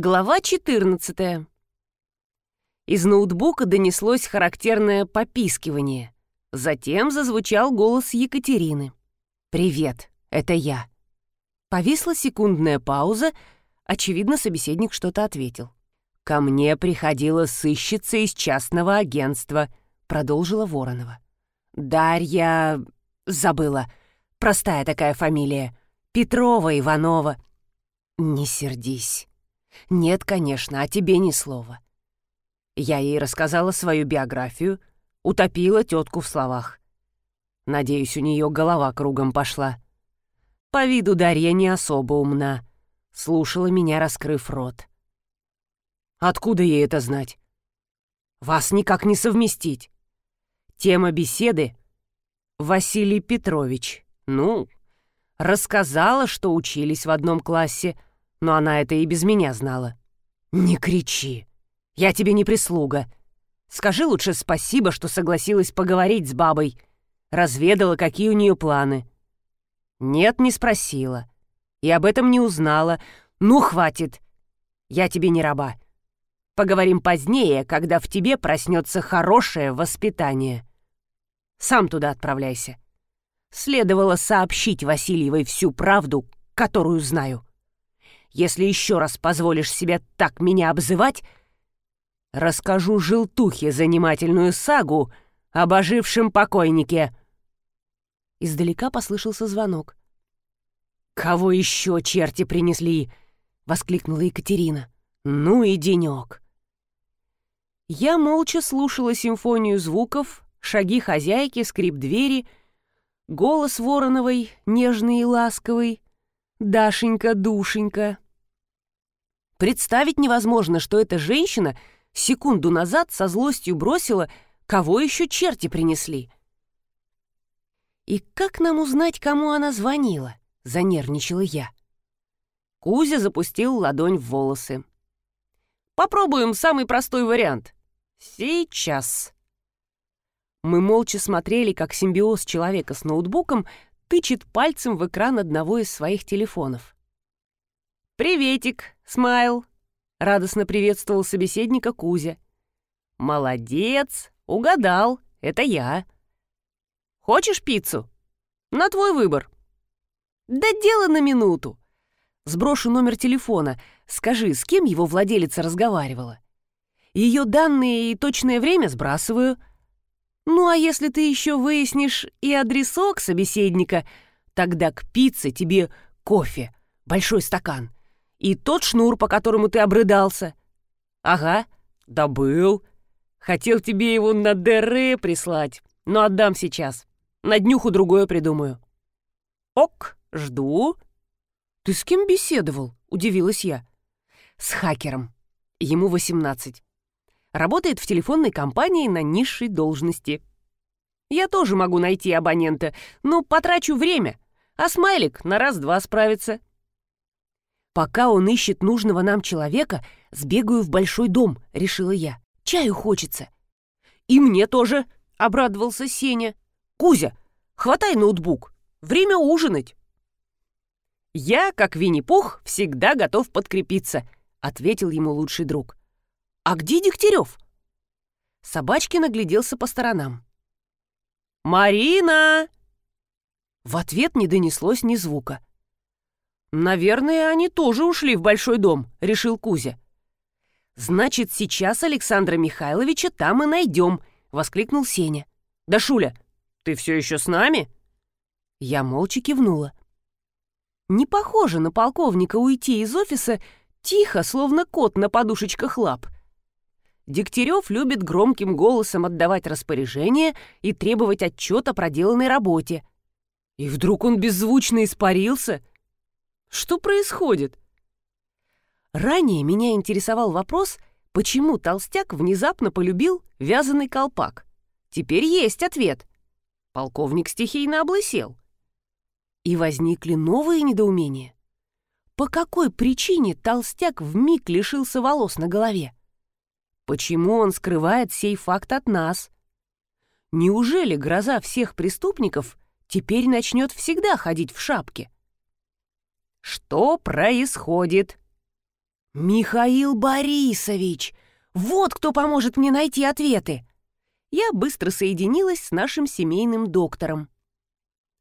Глава 14. Из ноутбука донеслось характерное попискивание. Затем зазвучал голос Екатерины. «Привет, это я». Повисла секундная пауза. Очевидно, собеседник что-то ответил. «Ко мне приходила сыщица из частного агентства», — продолжила Воронова. «Дарья... забыла. Простая такая фамилия. Петрова Иванова». «Не сердись». «Нет, конечно, а тебе ни слова». Я ей рассказала свою биографию, утопила тетку в словах. Надеюсь, у нее голова кругом пошла. По виду Дарья не особо умна. Слушала меня, раскрыв рот. Откуда ей это знать? Вас никак не совместить. Тема беседы — Василий Петрович. Ну, рассказала, что учились в одном классе — но она это и без меня знала. «Не кричи. Я тебе не прислуга. Скажи лучше спасибо, что согласилась поговорить с бабой. Разведала, какие у нее планы». «Нет, не спросила. И об этом не узнала. Ну, хватит. Я тебе не раба. Поговорим позднее, когда в тебе проснется хорошее воспитание. Сам туда отправляйся. Следовало сообщить Васильевой всю правду, которую знаю. Если еще раз позволишь себе так меня обзывать, расскажу желтухе занимательную сагу об ожившем покойнике». Издалека послышался звонок. «Кого еще черти принесли?» — воскликнула Екатерина. «Ну и денек!» Я молча слушала симфонию звуков, шаги хозяйки, скрип двери, голос Вороновой, нежный и ласковый, «Дашенька, душенька!» Представить невозможно, что эта женщина секунду назад со злостью бросила, кого еще черти принесли. «И как нам узнать, кому она звонила?» — занервничала я. Кузя запустил ладонь в волосы. «Попробуем самый простой вариант. Сейчас». Мы молча смотрели, как симбиоз человека с ноутбуком тычет пальцем в экран одного из своих телефонов. «Приветик, Смайл!» — радостно приветствовал собеседника Кузя. «Молодец! Угадал! Это я!» «Хочешь пиццу?» «На твой выбор!» «Да дело на минуту!» «Сброшу номер телефона. Скажи, с кем его владелица разговаривала?» «Ее данные и точное время сбрасываю». «Ну а если ты еще выяснишь и адресок собеседника, тогда к пицце тебе кофе, большой стакан» И тот шнур, по которому ты обрыдался. Ага, добыл. Хотел тебе его на ДР прислать, но отдам сейчас. На днюху другое придумаю. Ок, жду. Ты с кем беседовал? Удивилась я. С хакером. Ему 18. Работает в телефонной компании на низшей должности. Я тоже могу найти абонента, но потрачу время, а смайлик на раз-два справится. «Пока он ищет нужного нам человека, сбегаю в большой дом», — решила я. «Чаю хочется». «И мне тоже», — обрадовался Сеня. «Кузя, хватай ноутбук. Время ужинать». «Я, как Винни-Пух, всегда готов подкрепиться», — ответил ему лучший друг. «А где Дегтярев?» Собачкин огляделся по сторонам. «Марина!» В ответ не донеслось ни звука. «Наверное, они тоже ушли в большой дом», — решил Кузя. «Значит, сейчас Александра Михайловича там и найдем», — воскликнул Сеня. «Да, Шуля, ты все еще с нами?» Я молча кивнула. Не похоже на полковника уйти из офиса тихо, словно кот на подушечках лап. Дегтярев любит громким голосом отдавать распоряжения и требовать отчет о проделанной работе. И вдруг он беззвучно испарился — что происходит? Ранее меня интересовал вопрос, почему толстяк внезапно полюбил вязаный колпак. Теперь есть ответ. Полковник стихийно облысел. И возникли новые недоумения. По какой причине толстяк вмиг лишился волос на голове? Почему он скрывает сей факт от нас? Неужели гроза всех преступников теперь начнет всегда ходить в шапке? Что происходит? «Михаил Борисович! Вот кто поможет мне найти ответы!» Я быстро соединилась с нашим семейным доктором.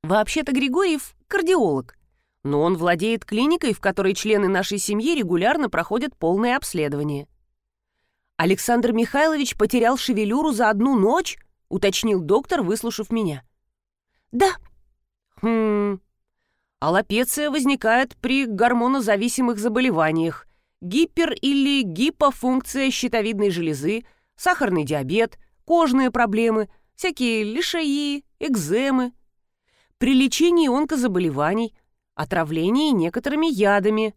Вообще-то Григорьев — кардиолог, но он владеет клиникой, в которой члены нашей семьи регулярно проходят полное обследование. «Александр Михайлович потерял шевелюру за одну ночь?» — уточнил доктор, выслушав меня. «Да». «Хм... Аллопеция возникает при гормонозависимых заболеваниях, гипер- или гипофункция щитовидной железы, сахарный диабет, кожные проблемы, всякие лишаи, экземы. При лечении онкозаболеваний, отравлении некоторыми ядами,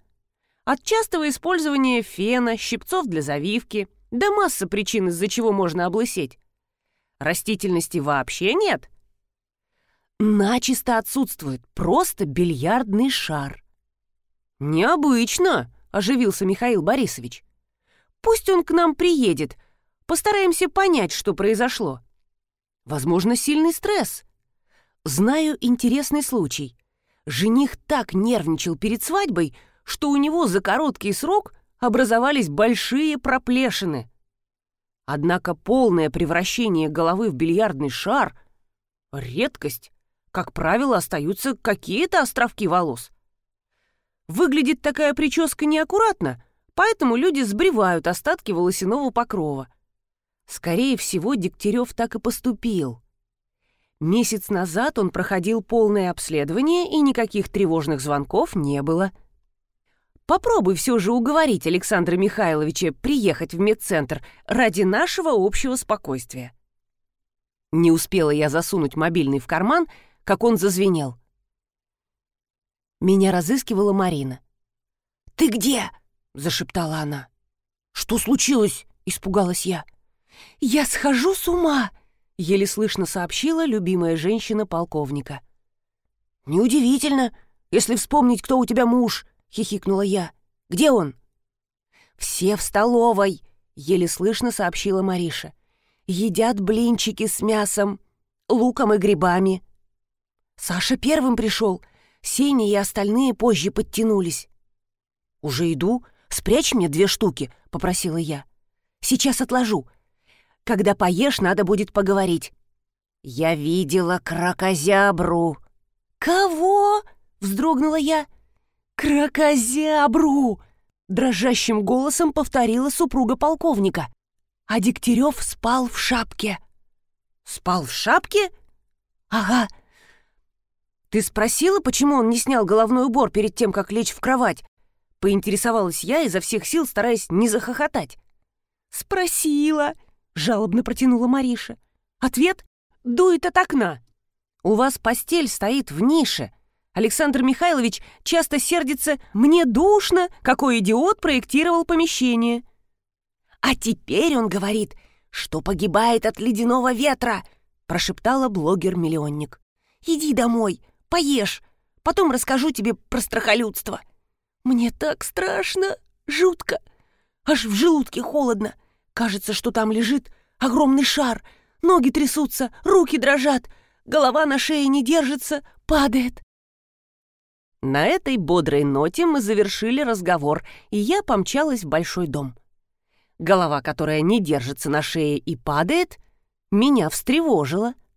от частого использования фена, щипцов для завивки, да масса причин, из-за чего можно облысеть. Растительности вообще нет. Начисто отсутствует просто бильярдный шар. «Необычно», — оживился Михаил Борисович. «Пусть он к нам приедет. Постараемся понять, что произошло. Возможно, сильный стресс. Знаю интересный случай. Жених так нервничал перед свадьбой, что у него за короткий срок образовались большие проплешины. Однако полное превращение головы в бильярдный шар — редкость. Как правило, остаются какие-то островки волос. Выглядит такая прическа неаккуратно, поэтому люди сбривают остатки волосяного покрова. Скорее всего, Дегтярев так и поступил. Месяц назад он проходил полное обследование, и никаких тревожных звонков не было. Попробуй все же уговорить Александра Михайловича приехать в медцентр ради нашего общего спокойствия. Не успела я засунуть мобильный в карман, как он зазвенел. Меня разыскивала Марина. «Ты где?» — зашептала она. «Что случилось?» — испугалась я. «Я схожу с ума!» — еле слышно сообщила любимая женщина полковника. «Неудивительно, если вспомнить, кто у тебя муж», — хихикнула я. «Где он?» «Все в столовой», — еле слышно сообщила Мариша. «Едят блинчики с мясом, луком и грибами». Саша первым пришел, Сеня и остальные позже подтянулись. «Уже иду. Спрячь мне две штуки», — попросила я. «Сейчас отложу. Когда поешь, надо будет поговорить». «Я видела крокозябру». «Кого?» — вздрогнула я. «Крокозябру!» — дрожащим голосом повторила супруга полковника. А Дегтярев спал в шапке. «Спал в шапке?» «Ага, «Ты спросила, почему он не снял головной убор перед тем, как лечь в кровать?» Поинтересовалась я, изо всех сил стараясь не захохотать. «Спросила», — жалобно протянула Мариша. «Ответ — дует от окна. У вас постель стоит в нише. Александр Михайлович часто сердится «мне душно», какой идиот проектировал помещение. «А теперь он говорит, что погибает от ледяного ветра», прошептала блогер-миллионник. «Иди домой, Поешь. Потом расскажу тебе про страхолюдство. Мне так страшно, жутко. Аж в желудке холодно. Кажется, что там лежит огромный шар. Ноги трясутся, руки дрожат. Голова на шее не держится, падает. На этой бодрой ноте мы завершили разговор, и я помчалась в большой дом. Голова, которая не держится на шее и падает, меня встревожила.